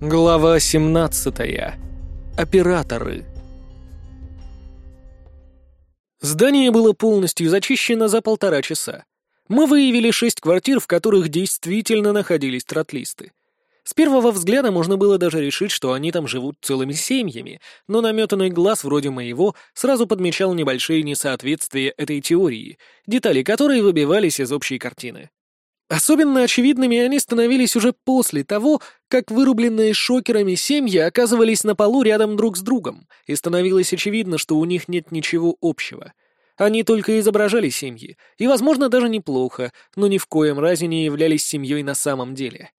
Глава 17. Операторы. Здание было полностью зачищено за полтора часа. Мы выявили шесть квартир, в которых действительно находились тротлисты. С первого взгляда можно было даже решить, что они там живут целыми семьями, но наметанный глаз вроде моего сразу подмечал небольшие несоответствия этой теории, детали которой выбивались из общей картины. Особенно очевидными они становились уже после того, как вырубленные шокерами семьи оказывались на полу рядом друг с другом, и становилось очевидно, что у них нет ничего общего. Они только изображали семьи, и, возможно, даже неплохо, но ни в коем разе не являлись семьей на самом деле.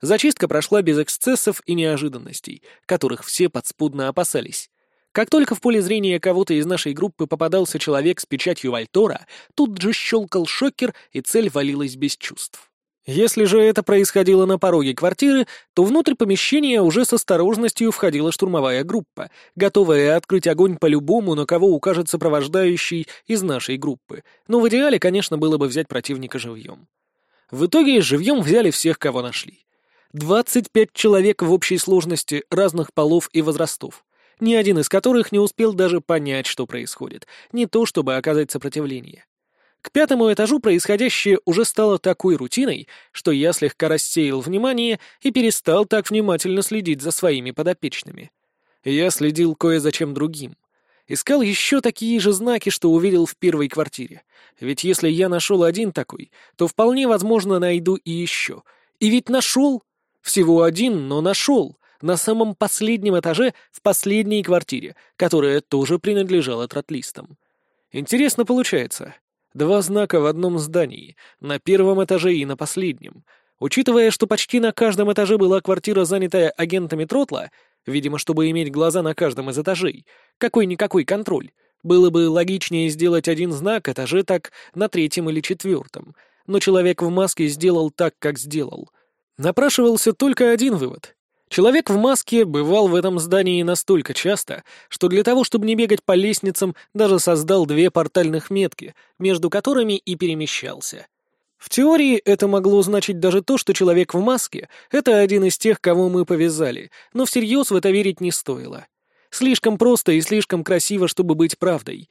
Зачистка прошла без эксцессов и неожиданностей, которых все подспудно опасались. Как только в поле зрения кого-то из нашей группы попадался человек с печатью Вальтора, тут же щелкал шокер, и цель валилась без чувств. Если же это происходило на пороге квартиры, то внутрь помещения уже с осторожностью входила штурмовая группа, готовая открыть огонь по любому, на кого укажет сопровождающий из нашей группы. Но в идеале, конечно, было бы взять противника живьем. В итоге живьем взяли всех, кого нашли. 25 человек в общей сложности разных полов и возрастов ни один из которых не успел даже понять, что происходит, не то чтобы оказать сопротивление. К пятому этажу происходящее уже стало такой рутиной, что я слегка рассеял внимание и перестал так внимательно следить за своими подопечными. Я следил кое за чем другим. Искал еще такие же знаки, что увидел в первой квартире. Ведь если я нашел один такой, то вполне возможно найду и еще. И ведь нашел. Всего один, но нашел на самом последнем этаже в последней квартире, которая тоже принадлежала тротлистам. Интересно получается. Два знака в одном здании, на первом этаже и на последнем. Учитывая, что почти на каждом этаже была квартира, занятая агентами Тротла, видимо, чтобы иметь глаза на каждом из этажей, какой-никакой контроль, было бы логичнее сделать один знак этаже так на третьем или четвертом. Но человек в маске сделал так, как сделал. Напрашивался только один вывод. Человек в маске бывал в этом здании настолько часто, что для того, чтобы не бегать по лестницам, даже создал две портальных метки, между которыми и перемещался. В теории это могло значить даже то, что человек в маске — это один из тех, кого мы повязали, но всерьез в это верить не стоило. Слишком просто и слишком красиво, чтобы быть правдой.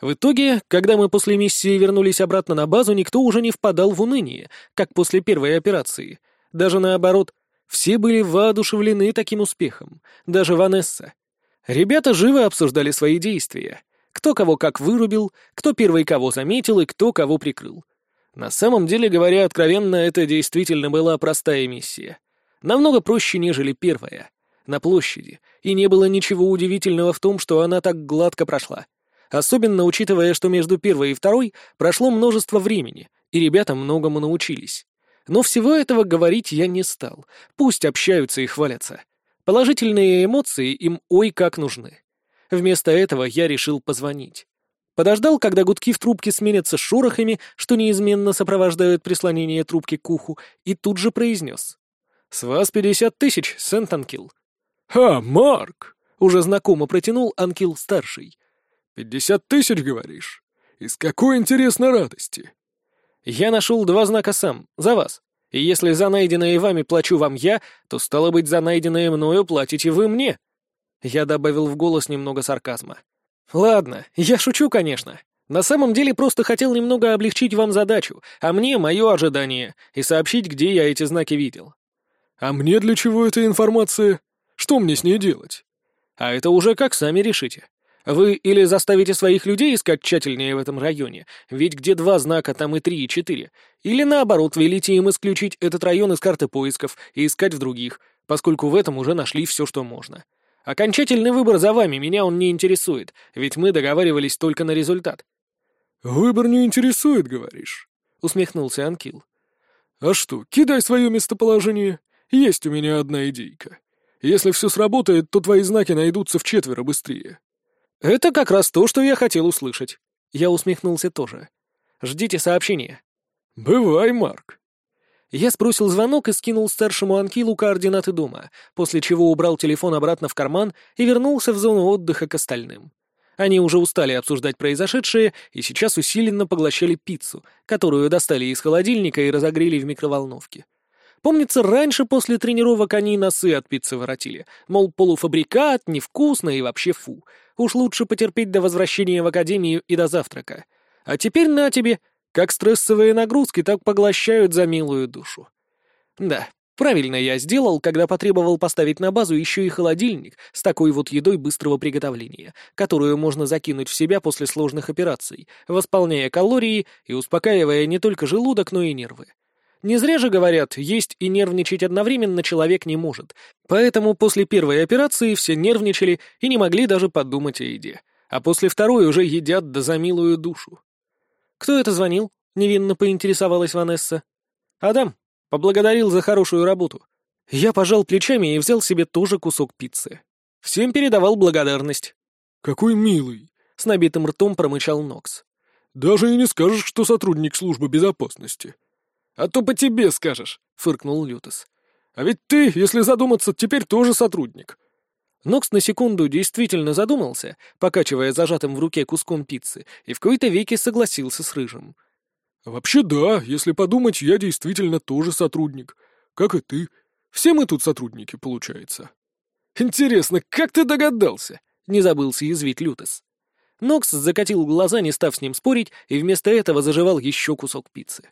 В итоге, когда мы после миссии вернулись обратно на базу, никто уже не впадал в уныние, как после первой операции. Даже наоборот — все были воодушевлены таким успехом, даже Ванесса. Ребята живо обсуждали свои действия. Кто кого как вырубил, кто первый кого заметил и кто кого прикрыл. На самом деле, говоря откровенно, это действительно была простая миссия. Намного проще, нежели первая. На площади. И не было ничего удивительного в том, что она так гладко прошла. Особенно учитывая, что между первой и второй прошло множество времени, и ребята многому научились. Но всего этого говорить я не стал. Пусть общаются и хвалятся. Положительные эмоции им ой как нужны. Вместо этого я решил позвонить. Подождал, когда гудки в трубке сменятся шорохами, что неизменно сопровождают прислонение трубки к уху, и тут же произнес. «С вас пятьдесят тысяч, Сент-Анкил». «Ха, Марк!» — уже знакомо протянул Анкил-старший. «Пятьдесят тысяч, говоришь? Из какой интересной радости?» Я нашел два знака сам, за вас. И если за найденное вами плачу вам я, то, стало быть, за найденное мною платите вы мне». Я добавил в голос немного сарказма. «Ладно, я шучу, конечно. На самом деле просто хотел немного облегчить вам задачу, а мне — мое ожидание, и сообщить, где я эти знаки видел». «А мне для чего эта информация? Что мне с ней делать?» «А это уже как сами решите. Вы или заставите своих людей искать тщательнее в этом районе, ведь где два знака, там и три, и четыре, или наоборот, велите им исключить этот район из карты поисков и искать в других, поскольку в этом уже нашли все, что можно. Окончательный выбор за вами, меня он не интересует, ведь мы договаривались только на результат». «Выбор не интересует, говоришь?» — усмехнулся Анкил. «А что, кидай свое местоположение. Есть у меня одна идейка. Если все сработает, то твои знаки найдутся в четверо быстрее». «Это как раз то, что я хотел услышать». Я усмехнулся тоже. «Ждите сообщения». «Бывай, Марк». Я сбросил звонок и скинул старшему Анкилу координаты дома, после чего убрал телефон обратно в карман и вернулся в зону отдыха к остальным. Они уже устали обсуждать произошедшее и сейчас усиленно поглощали пиццу, которую достали из холодильника и разогрели в микроволновке. Помнится, раньше после тренировок они носы от пиццы воротили. Мол, полуфабрикат, невкусно и вообще фу. Уж лучше потерпеть до возвращения в академию и до завтрака. А теперь на тебе, как стрессовые нагрузки так поглощают за милую душу. Да, правильно я сделал, когда потребовал поставить на базу еще и холодильник с такой вот едой быстрого приготовления, которую можно закинуть в себя после сложных операций, восполняя калории и успокаивая не только желудок, но и нервы. Не зря же говорят, есть и нервничать одновременно человек не может. Поэтому после первой операции все нервничали и не могли даже подумать о еде. А после второй уже едят да за милую душу. «Кто это звонил?» — невинно поинтересовалась Ванесса. «Адам. Поблагодарил за хорошую работу». Я пожал плечами и взял себе тоже кусок пиццы. Всем передавал благодарность. «Какой милый!» — с набитым ртом промычал Нокс. «Даже и не скажешь, что сотрудник службы безопасности». «А то по тебе скажешь», — фыркнул Лютос. «А ведь ты, если задуматься, теперь тоже сотрудник. Нокс на секунду действительно задумался, покачивая зажатым в руке куском пиццы, и в какой-то веке согласился с Рыжим. «Вообще да, если подумать, я действительно тоже сотрудник. Как и ты. Все мы тут сотрудники, получается». «Интересно, как ты догадался?» — не забылся язвить Лютес. Нокс закатил глаза, не став с ним спорить, и вместо этого заживал еще кусок пиццы.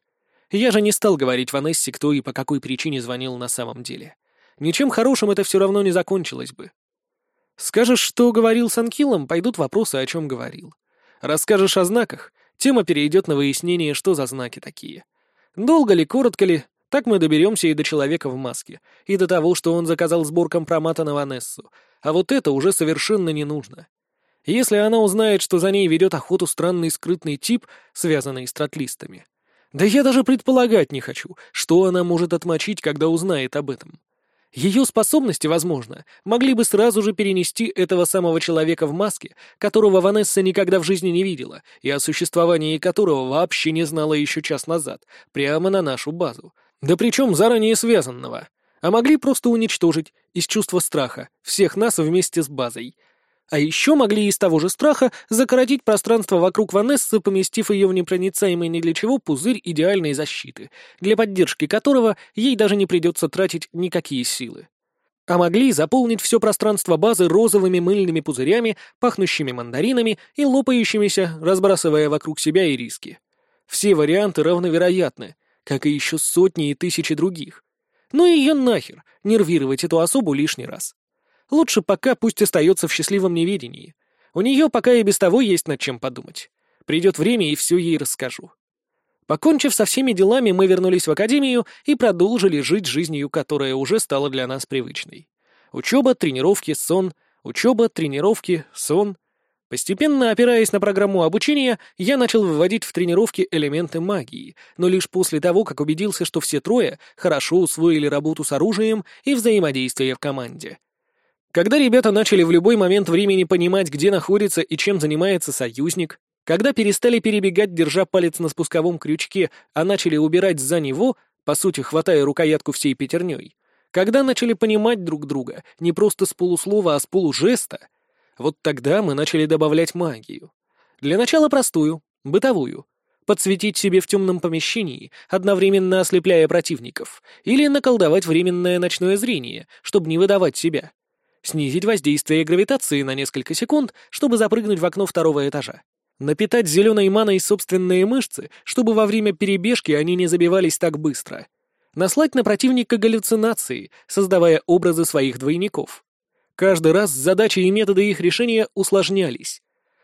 Я же не стал говорить Ванессе, кто и по какой причине звонил на самом деле. Ничем хорошим это все равно не закончилось бы. Скажешь, что говорил с Анкилом, пойдут вопросы, о чем говорил. Расскажешь о знаках, тема перейдет на выяснение, что за знаки такие. Долго ли, коротко ли, так мы доберемся и до человека в маске, и до того, что он заказал сбор компромата на Ванессу. А вот это уже совершенно не нужно. Если она узнает, что за ней ведет охоту странный скрытный тип, связанный с тротлистами. Да я даже предполагать не хочу, что она может отмочить, когда узнает об этом. Ее способности, возможно, могли бы сразу же перенести этого самого человека в маске, которого Ванесса никогда в жизни не видела, и о существовании которого вообще не знала еще час назад, прямо на нашу базу. Да причем заранее связанного. А могли просто уничтожить, из чувства страха, всех нас вместе с базой, а еще могли из того же страха закоротить пространство вокруг Ванессы, поместив ее в непроницаемый ни для чего пузырь идеальной защиты, для поддержки которого ей даже не придется тратить никакие силы. А могли заполнить все пространство базы розовыми мыльными пузырями, пахнущими мандаринами и лопающимися, разбрасывая вокруг себя и риски. Все варианты равновероятны, как и еще сотни и тысячи других. Ну ее нахер, нервировать эту особу лишний раз. Лучше пока пусть остается в счастливом неведении. У нее пока и без того есть над чем подумать. Придет время, и все ей расскажу. Покончив со всеми делами, мы вернулись в академию и продолжили жить жизнью, которая уже стала для нас привычной. Учеба, тренировки, сон, учеба, тренировки, сон. Постепенно, опираясь на программу обучения, я начал выводить в тренировки элементы магии, но лишь после того, как убедился, что все трое хорошо усвоили работу с оружием и взаимодействие в команде. Когда ребята начали в любой момент времени понимать, где находится и чем занимается союзник, когда перестали перебегать, держа палец на спусковом крючке, а начали убирать за него, по сути, хватая рукоятку всей пятерней, когда начали понимать друг друга, не просто с полуслова, а с полужеста, вот тогда мы начали добавлять магию. Для начала простую, бытовую. Подсветить себе в темном помещении, одновременно ослепляя противников, или наколдовать временное ночное зрение, чтобы не выдавать себя снизить воздействие гравитации на несколько секунд, чтобы запрыгнуть в окно второго этажа. Напитать зеленой маной собственные мышцы, чтобы во время перебежки они не забивались так быстро. Наслать на противника галлюцинации, создавая образы своих двойников. Каждый раз задачи и методы их решения усложнялись.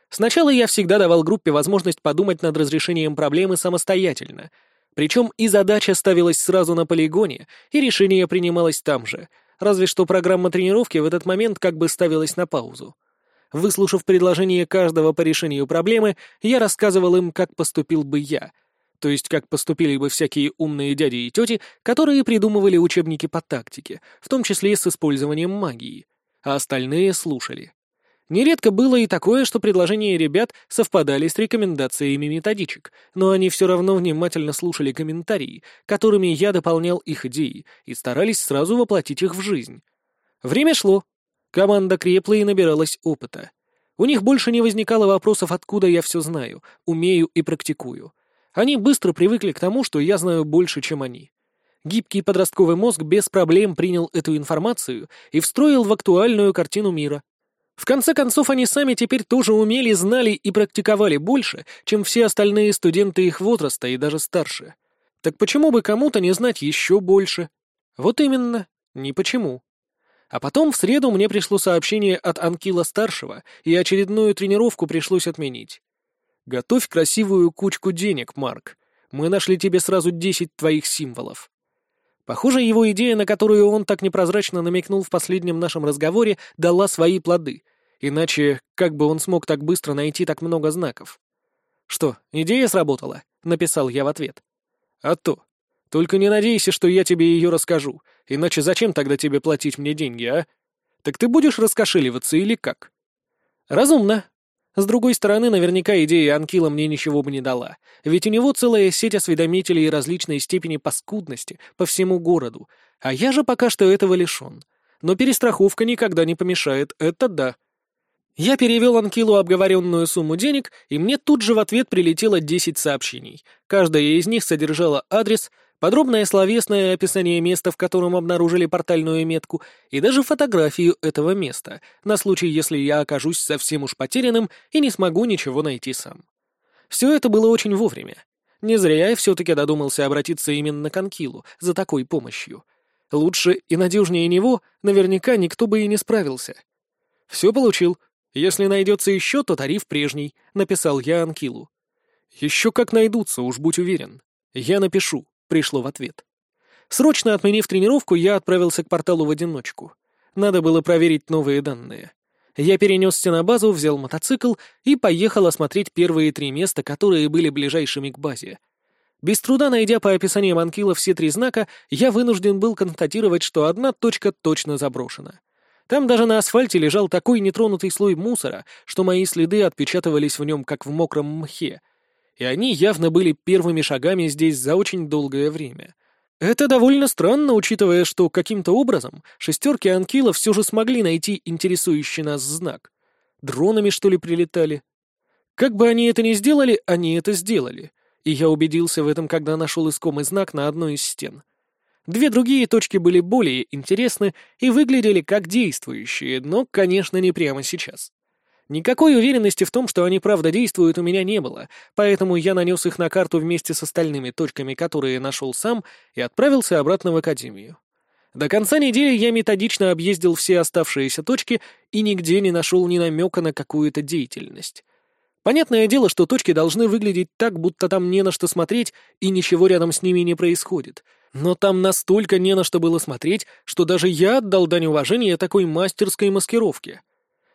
Сначала я всегда давал группе возможность подумать над разрешением проблемы самостоятельно. Причем и задача ставилась сразу на полигоне, и решение принималось там же — разве что программа тренировки в этот момент как бы ставилась на паузу. Выслушав предложение каждого по решению проблемы, я рассказывал им, как поступил бы я, то есть как поступили бы всякие умные дяди и тети, которые придумывали учебники по тактике, в том числе с использованием магии, а остальные слушали. Нередко было и такое, что предложения ребят совпадали с рекомендациями методичек, но они все равно внимательно слушали комментарии, которыми я дополнял их идеи, и старались сразу воплотить их в жизнь. Время шло. Команда крепла и набиралась опыта. У них больше не возникало вопросов, откуда я все знаю, умею и практикую. Они быстро привыкли к тому, что я знаю больше, чем они. Гибкий подростковый мозг без проблем принял эту информацию и встроил в актуальную картину мира. В конце концов, они сами теперь тоже умели, знали и практиковали больше, чем все остальные студенты их возраста и даже старше. Так почему бы кому-то не знать еще больше? Вот именно, не почему. А потом в среду мне пришло сообщение от Анкила-старшего, и очередную тренировку пришлось отменить. «Готовь красивую кучку денег, Марк. Мы нашли тебе сразу десять твоих символов». Похоже, его идея, на которую он так непрозрачно намекнул в последнем нашем разговоре, дала свои плоды. Иначе как бы он смог так быстро найти так много знаков? «Что, идея сработала?» — написал я в ответ. «А то. Только не надейся, что я тебе ее расскажу, иначе зачем тогда тебе платить мне деньги, а? Так ты будешь раскошеливаться или как? Разумно. С другой стороны, наверняка идея Анкила мне ничего бы не дала, ведь у него целая сеть осведомителей различной степени паскудности по всему городу, а я же пока что этого лишен. Но перестраховка никогда не помешает, это да. Я перевел Анкилу обговоренную сумму денег, и мне тут же в ответ прилетело 10 сообщений. Каждая из них содержала адрес, подробное словесное описание места, в котором обнаружили портальную метку, и даже фотографию этого места, на случай, если я окажусь совсем уж потерянным и не смогу ничего найти сам. Все это было очень вовремя. Не зря я все-таки додумался обратиться именно к Анкилу за такой помощью. Лучше и надежнее него наверняка никто бы и не справился. Все получил. Если найдется еще, то тариф прежний, написал я Анкилу. Еще как найдутся, уж будь уверен. Я напишу пришло в ответ. Срочно отменив тренировку, я отправился к порталу в одиночку. Надо было проверить новые данные. Я перенесся на базу, взял мотоцикл и поехал осмотреть первые три места, которые были ближайшими к базе. Без труда найдя по описаниям Анкила все три знака, я вынужден был констатировать, что одна точка точно заброшена. Там даже на асфальте лежал такой нетронутый слой мусора, что мои следы отпечатывались в нем, как в мокром мхе, и они явно были первыми шагами здесь за очень долгое время. Это довольно странно, учитывая, что каким-то образом шестерки Анкила все же смогли найти интересующий нас знак. Дронами, что ли, прилетали? Как бы они это ни сделали, они это сделали. И я убедился в этом, когда нашел искомый знак на одной из стен. Две другие точки были более интересны и выглядели как действующие, но, конечно, не прямо сейчас. Никакой уверенности в том, что они правда действуют, у меня не было, поэтому я нанес их на карту вместе с остальными точками, которые нашел сам, и отправился обратно в Академию. До конца недели я методично объездил все оставшиеся точки и нигде не нашел ни намека на какую-то деятельность. Понятное дело, что точки должны выглядеть так, будто там не на что смотреть и ничего рядом с ними не происходит. Но там настолько не на что было смотреть, что даже я отдал дань уважения такой мастерской маскировке.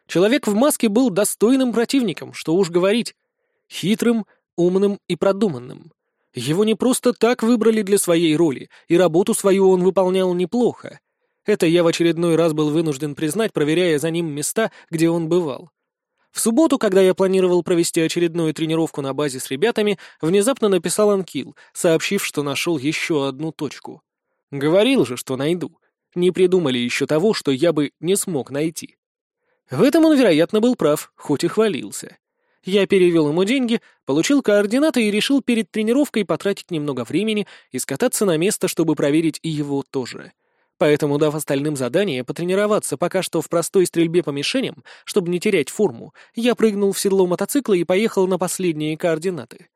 Человек в маске был достойным противником, что уж говорить. Хитрым, умным и продуманным. Его не просто так выбрали для своей роли, и работу свою он выполнял неплохо. Это я в очередной раз был вынужден признать, проверяя за ним места, где он бывал. В субботу, когда я планировал провести очередную тренировку на базе с ребятами, внезапно написал Анкил, сообщив, что нашел еще одну точку. Говорил же, что найду. Не придумали еще того, что я бы не смог найти. В этом он, вероятно, был прав, хоть и хвалился. Я перевел ему деньги, получил координаты и решил перед тренировкой потратить немного времени и скататься на место, чтобы проверить и его тоже. Поэтому, дав остальным задание потренироваться пока что в простой стрельбе по мишеням, чтобы не терять форму, я прыгнул в седло мотоцикла и поехал на последние координаты.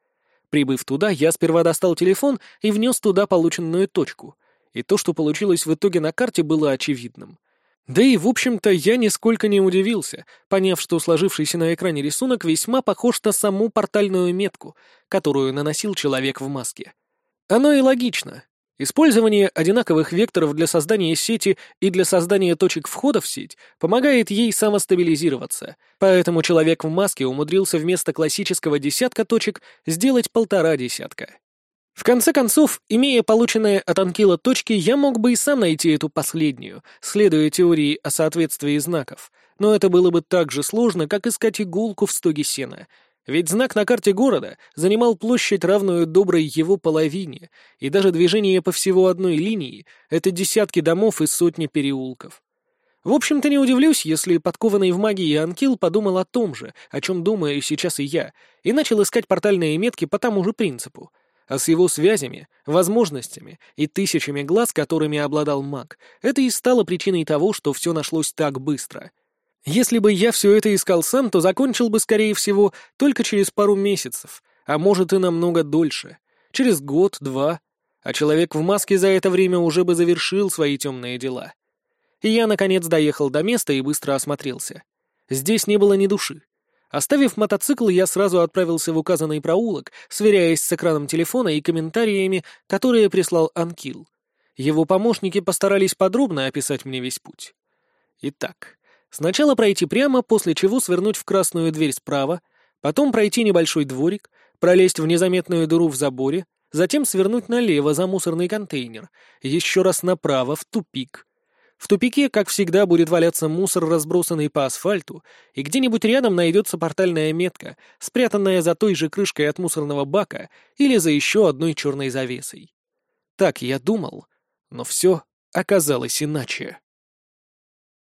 Прибыв туда, я сперва достал телефон и внес туда полученную точку. И то, что получилось в итоге на карте, было очевидным — да и, в общем-то, я нисколько не удивился, поняв, что сложившийся на экране рисунок весьма похож на саму портальную метку, которую наносил человек в маске. Оно и логично. Использование одинаковых векторов для создания сети и для создания точек входа в сеть помогает ей самостабилизироваться, поэтому человек в маске умудрился вместо классического десятка точек сделать полтора десятка. В конце концов, имея полученные от Анкила точки, я мог бы и сам найти эту последнюю, следуя теории о соответствии знаков, но это было бы так же сложно, как искать иголку в стоге сена, ведь знак на карте города занимал площадь, равную доброй его половине, и даже движение по всего одной линии — это десятки домов и сотни переулков. В общем-то, не удивлюсь, если подкованный в магии Анкил подумал о том же, о чем думаю сейчас и я, и начал искать портальные метки по тому же принципу — А с его связями, возможностями и тысячами глаз, которыми обладал маг, это и стало причиной того, что все нашлось так быстро. Если бы я все это искал сам, то закончил бы, скорее всего, только через пару месяцев, а может и намного дольше. Через год, два. А человек в маске за это время уже бы завершил свои темные дела. И я, наконец, доехал до места и быстро осмотрелся. Здесь не было ни души. Оставив мотоцикл, я сразу отправился в указанный проулок, сверяясь с экраном телефона и комментариями, которые прислал Анкил. Его помощники постарались подробно описать мне весь путь. Итак, сначала пройти прямо, после чего свернуть в красную дверь справа, потом пройти небольшой дворик, пролезть в незаметную дыру в заборе, затем свернуть налево за мусорный контейнер, еще раз направо, в тупик, в тупике, как всегда, будет валяться мусор, разбросанный по асфальту, и где-нибудь рядом найдется портальная метка, спрятанная за той же крышкой от мусорного бака или за еще одной черной завесой. Так я думал, но все оказалось иначе.